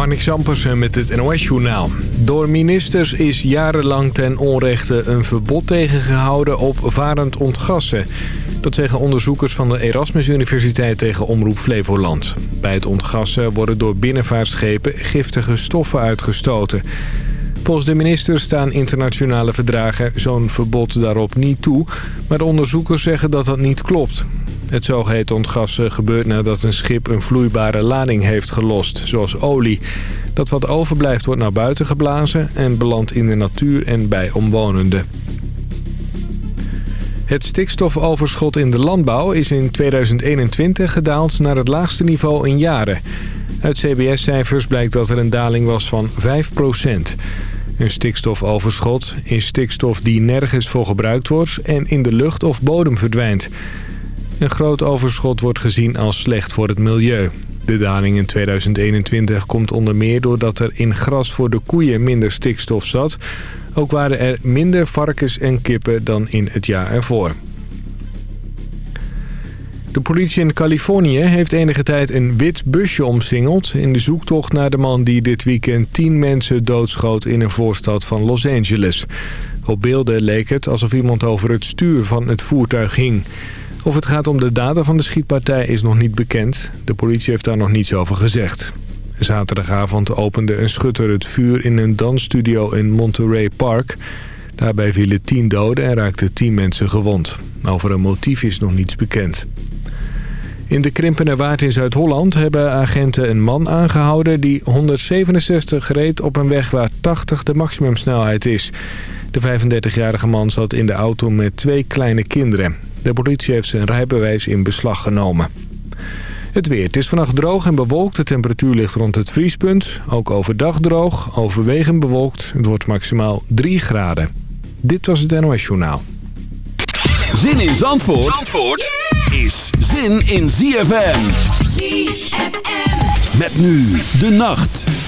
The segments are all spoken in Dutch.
Marnik Zampersen met het NOS-journaal. Door ministers is jarenlang ten onrechte een verbod tegengehouden op varend ontgassen. Dat zeggen onderzoekers van de Erasmus Universiteit tegen Omroep Flevoland. Bij het ontgassen worden door binnenvaartschepen giftige stoffen uitgestoten. Volgens de minister staan internationale verdragen zo'n verbod daarop niet toe... maar de onderzoekers zeggen dat dat niet klopt. Het zogeheten ontgassen gebeurt nadat een schip een vloeibare lading heeft gelost, zoals olie. Dat wat overblijft wordt naar buiten geblazen en belandt in de natuur en bij omwonenden. Het stikstofoverschot in de landbouw is in 2021 gedaald naar het laagste niveau in jaren. Uit CBS-cijfers blijkt dat er een daling was van 5% Een stikstofoverschot is stikstof die nergens voor gebruikt wordt en in de lucht of bodem verdwijnt. Een groot overschot wordt gezien als slecht voor het milieu. De daling in 2021 komt onder meer doordat er in gras voor de koeien minder stikstof zat. Ook waren er minder varkens en kippen dan in het jaar ervoor. De politie in Californië heeft enige tijd een wit busje omsingeld... in de zoektocht naar de man die dit weekend tien mensen doodschoot in een voorstad van Los Angeles. Op beelden leek het alsof iemand over het stuur van het voertuig hing. Of het gaat om de data van de schietpartij is nog niet bekend. De politie heeft daar nog niets over gezegd. Zaterdagavond opende een schutter het vuur in een dansstudio in Monterey Park. Daarbij vielen tien doden en raakten tien mensen gewond. Over een motief is nog niets bekend. In de Krimpene Waard in Zuid-Holland hebben agenten een man aangehouden... die 167 reed op een weg waar 80 de maximumsnelheid is. De 35-jarige man zat in de auto met twee kleine kinderen. De politie heeft zijn rijbewijs in beslag genomen. Het weer. Het is vannacht droog en bewolkt. De temperatuur ligt rond het vriespunt. Ook overdag droog, overwegend bewolkt. Het wordt maximaal 3 graden. Dit was het NOS Journaal. Zin in Zandvoort, Zandvoort is zin in ZFM. ZFM. Met nu de nacht.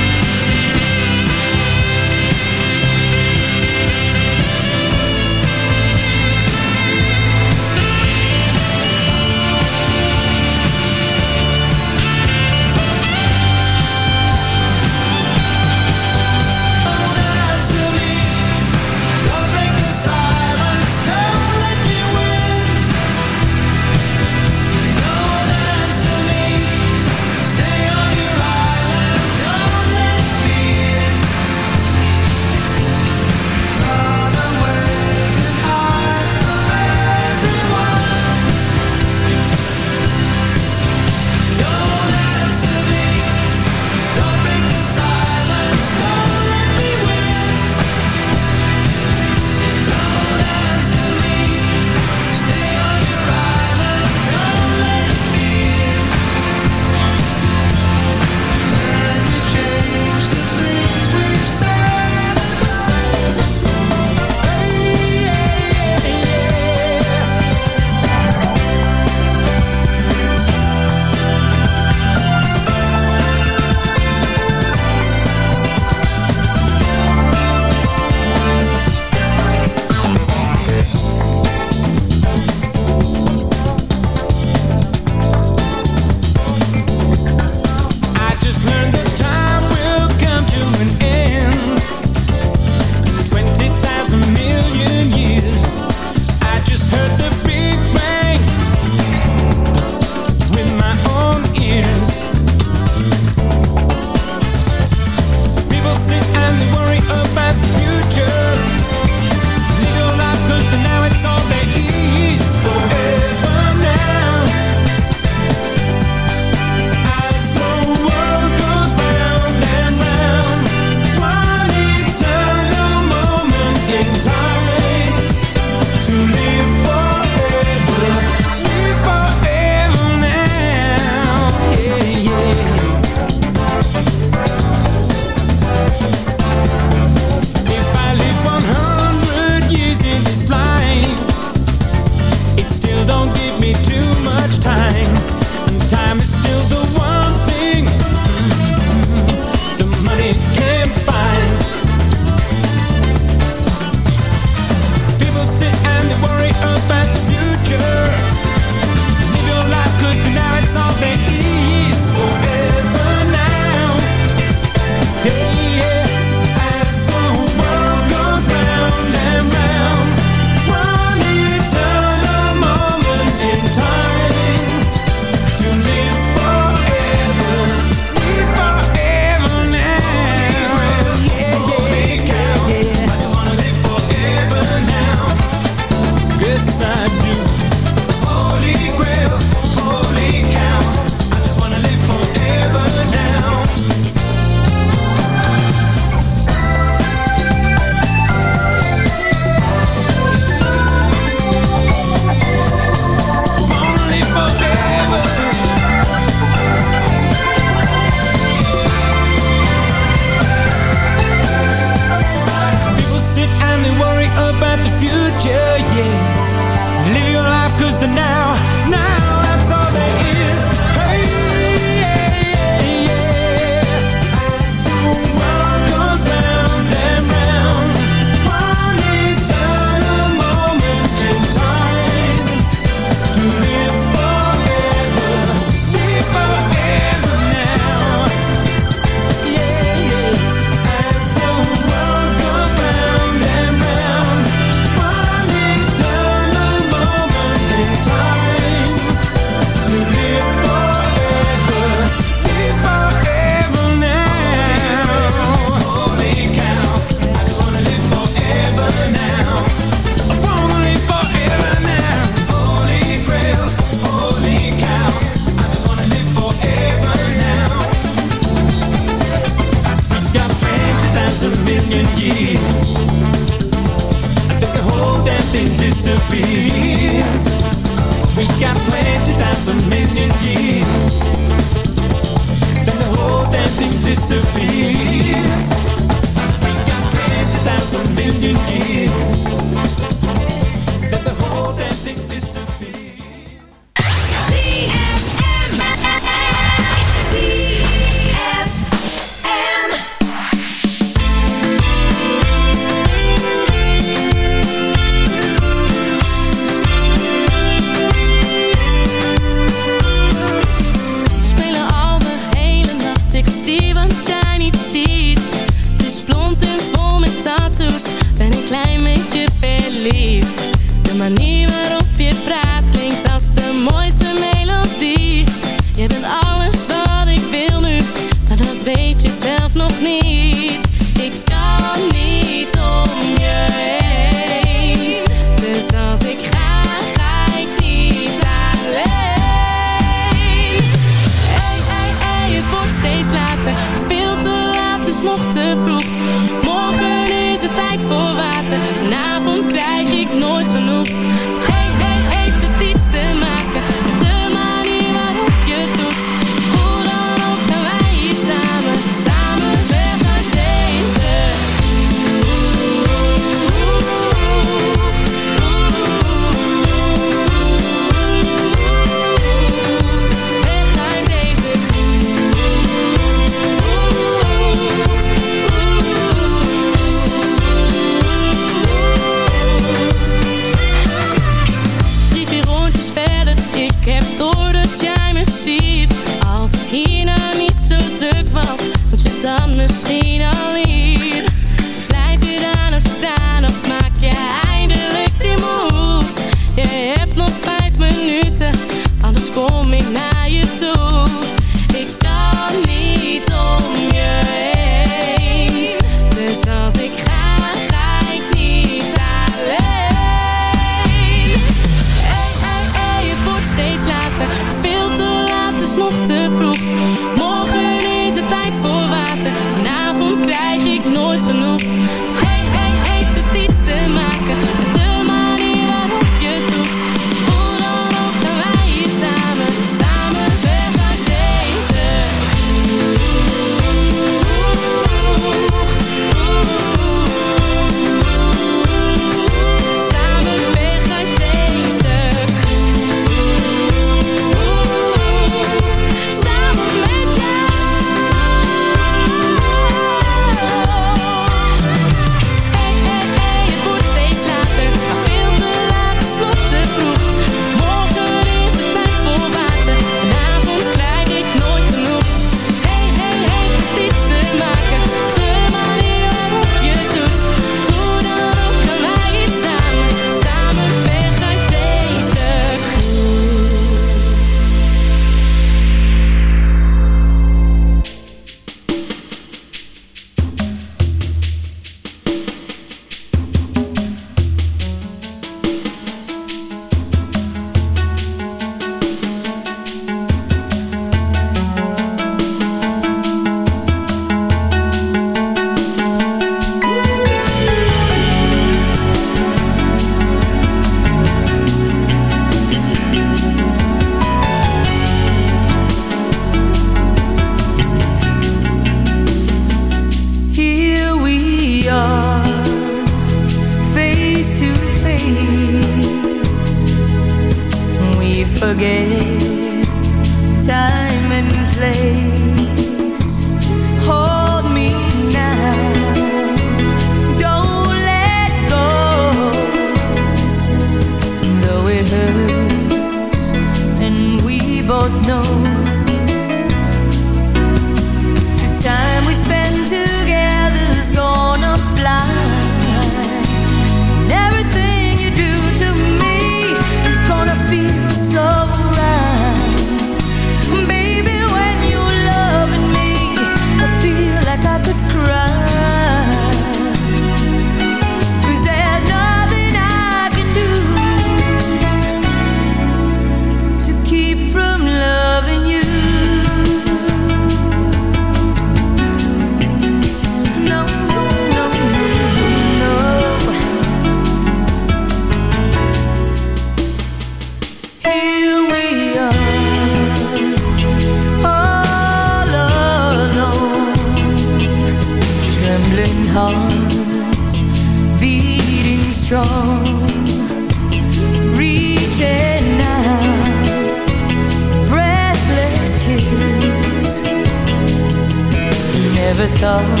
never thought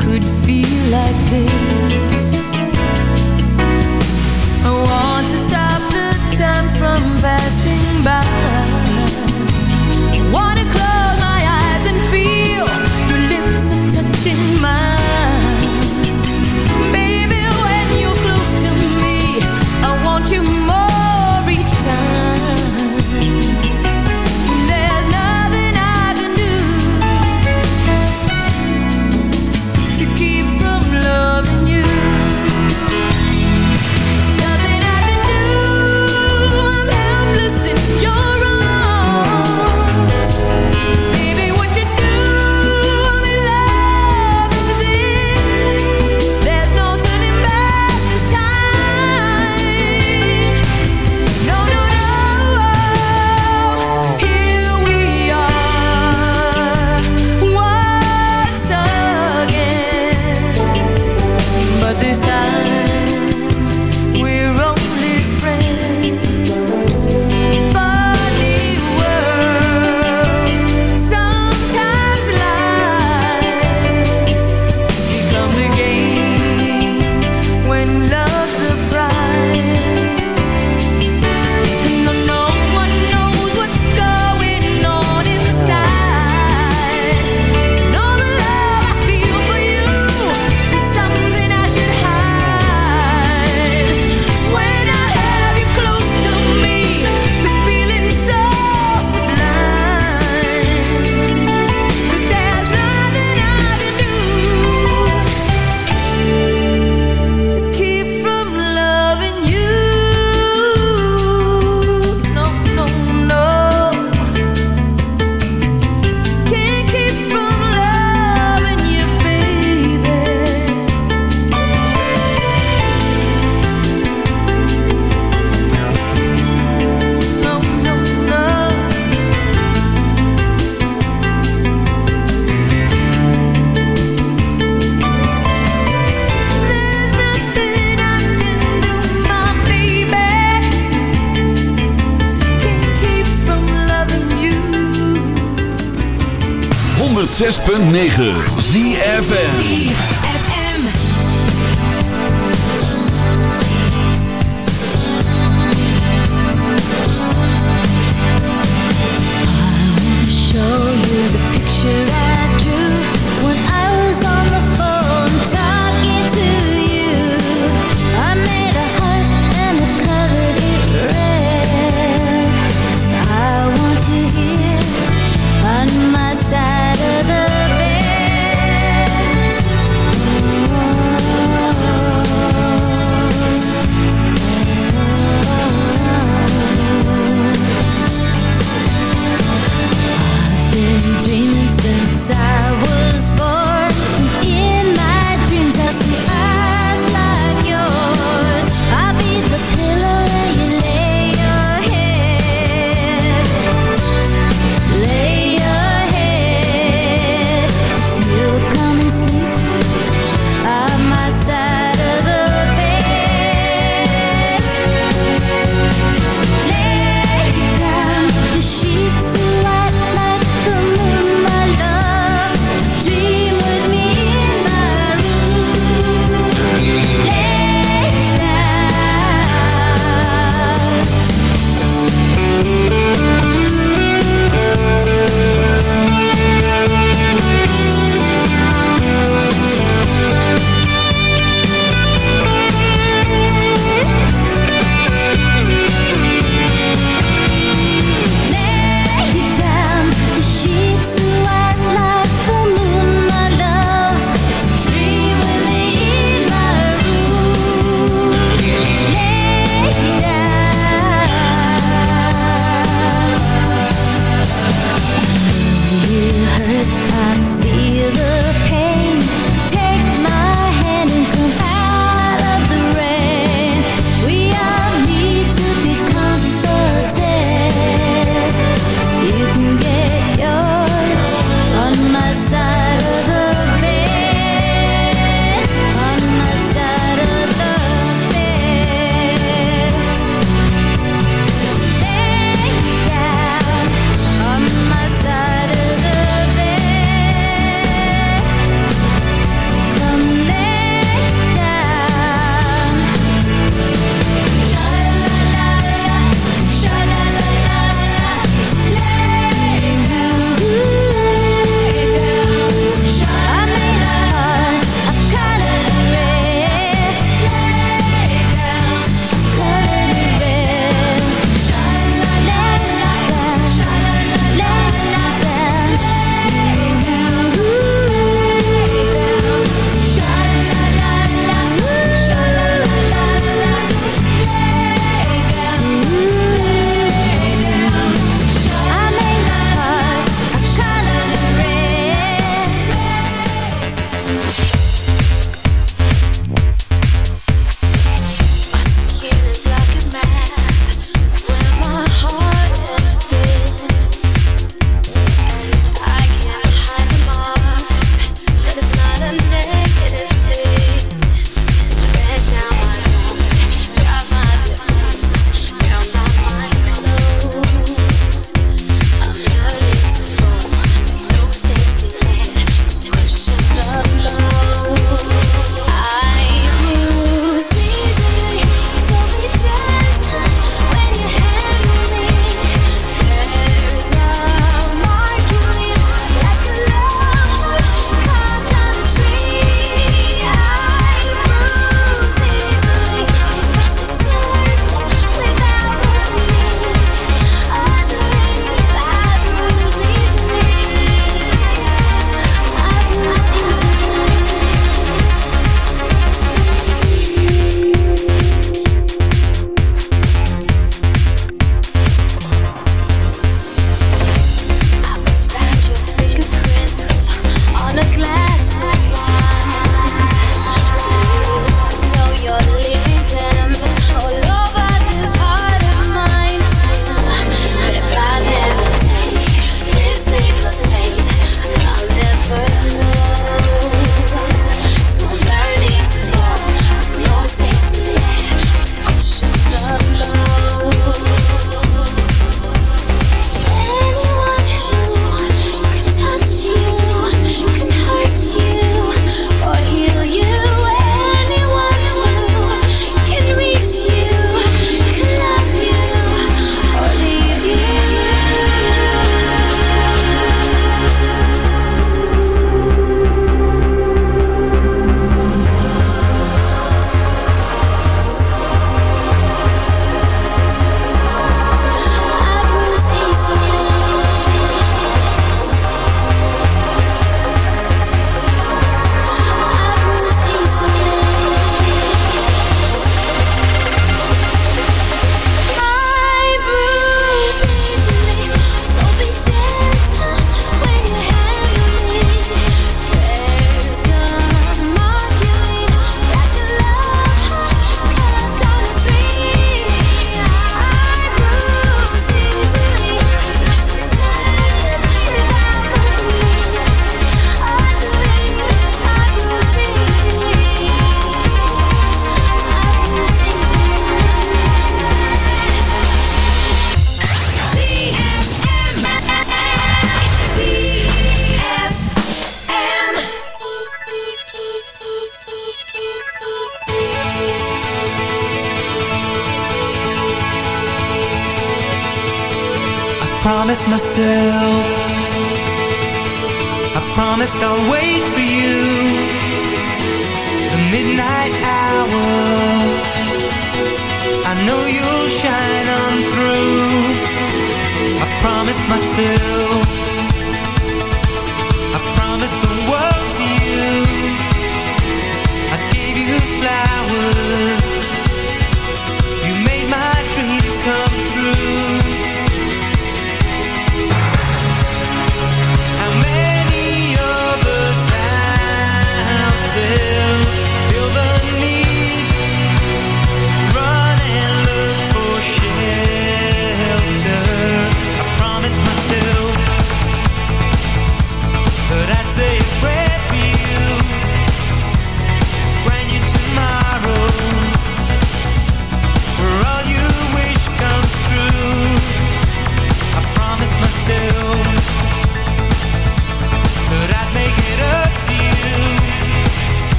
could feel like this. I want to stop the time from passing by. I wanna 106.9 ZFN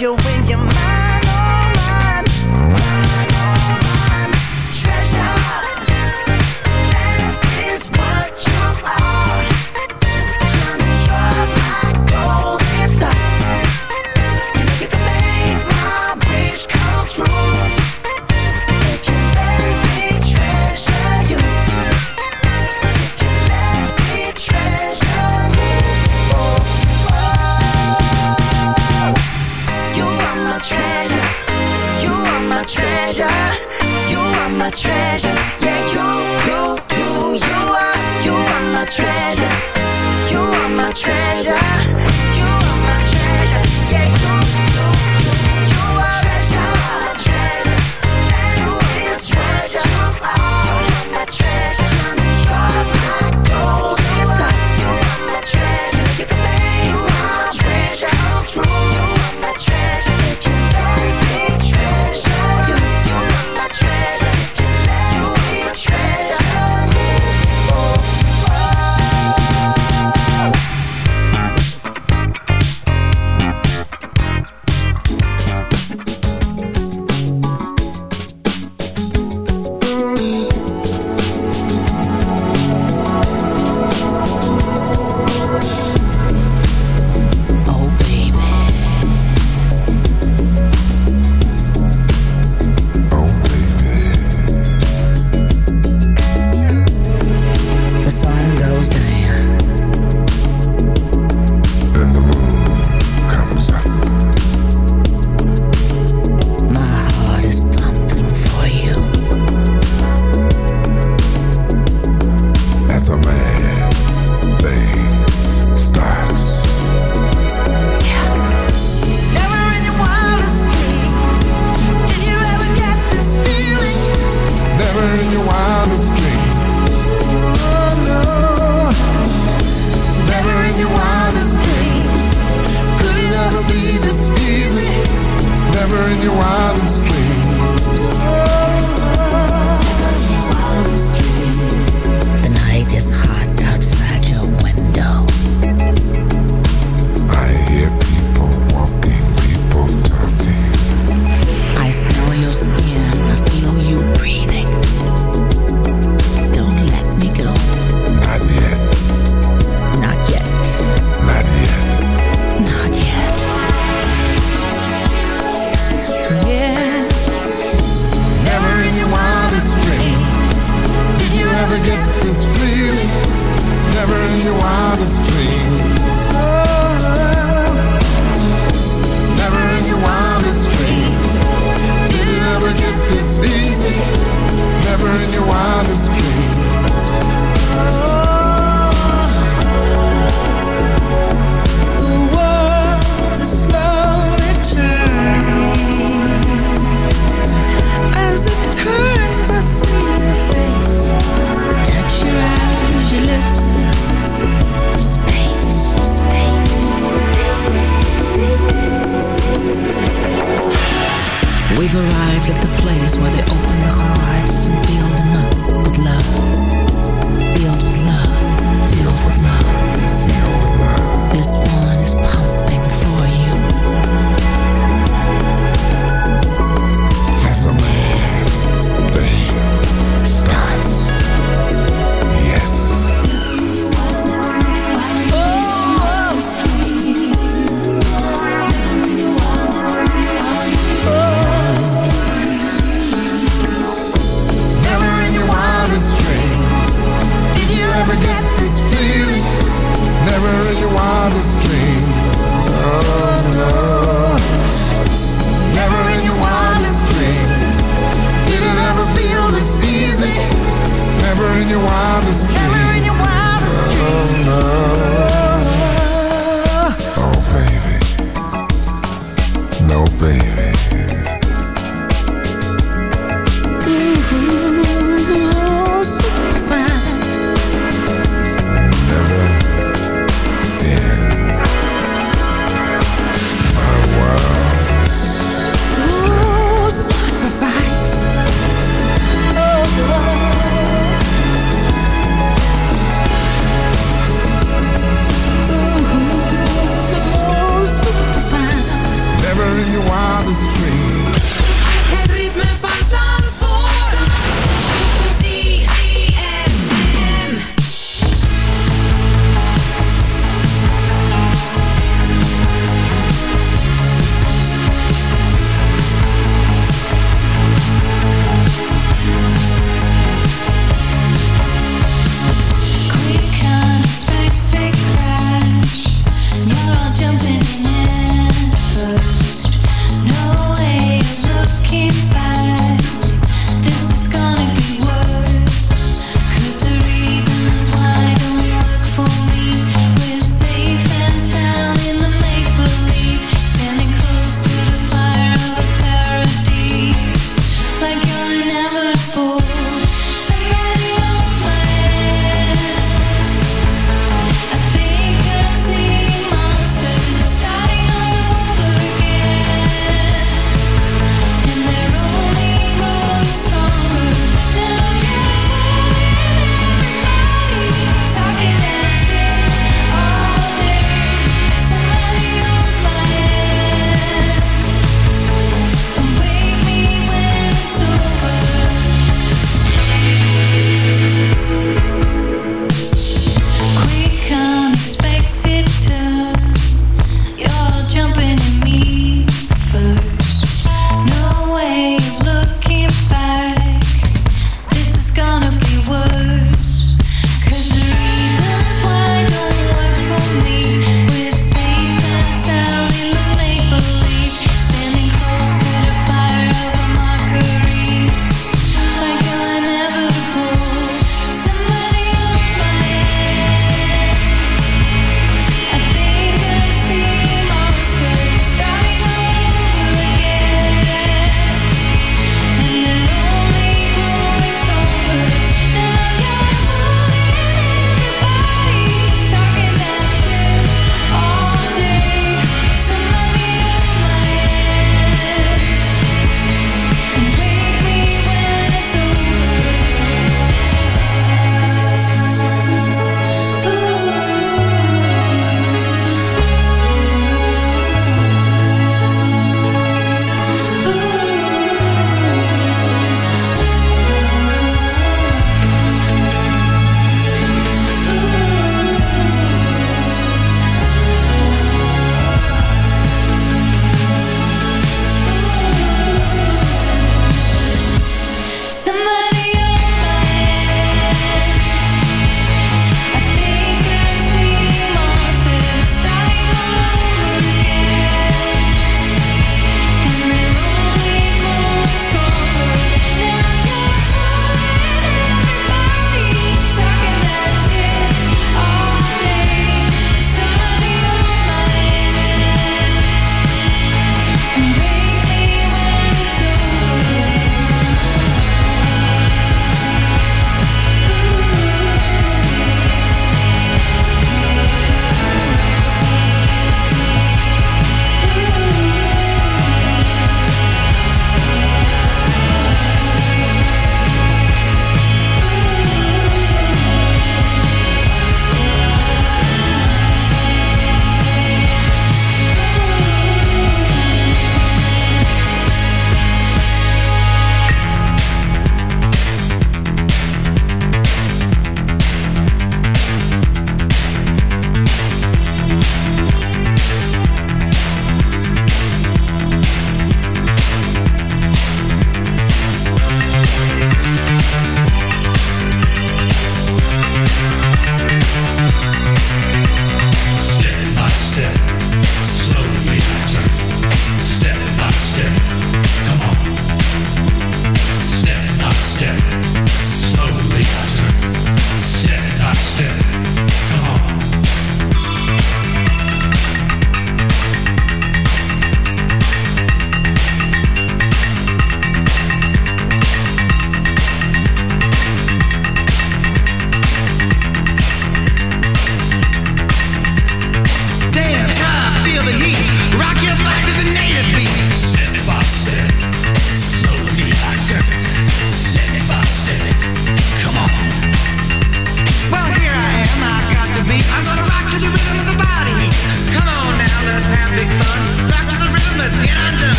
you win your mind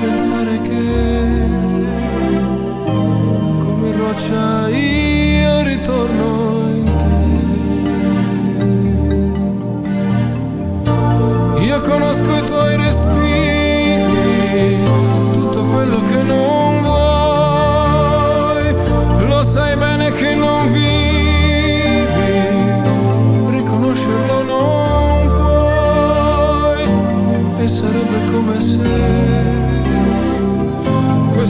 pensare che come roccia io ritorno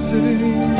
city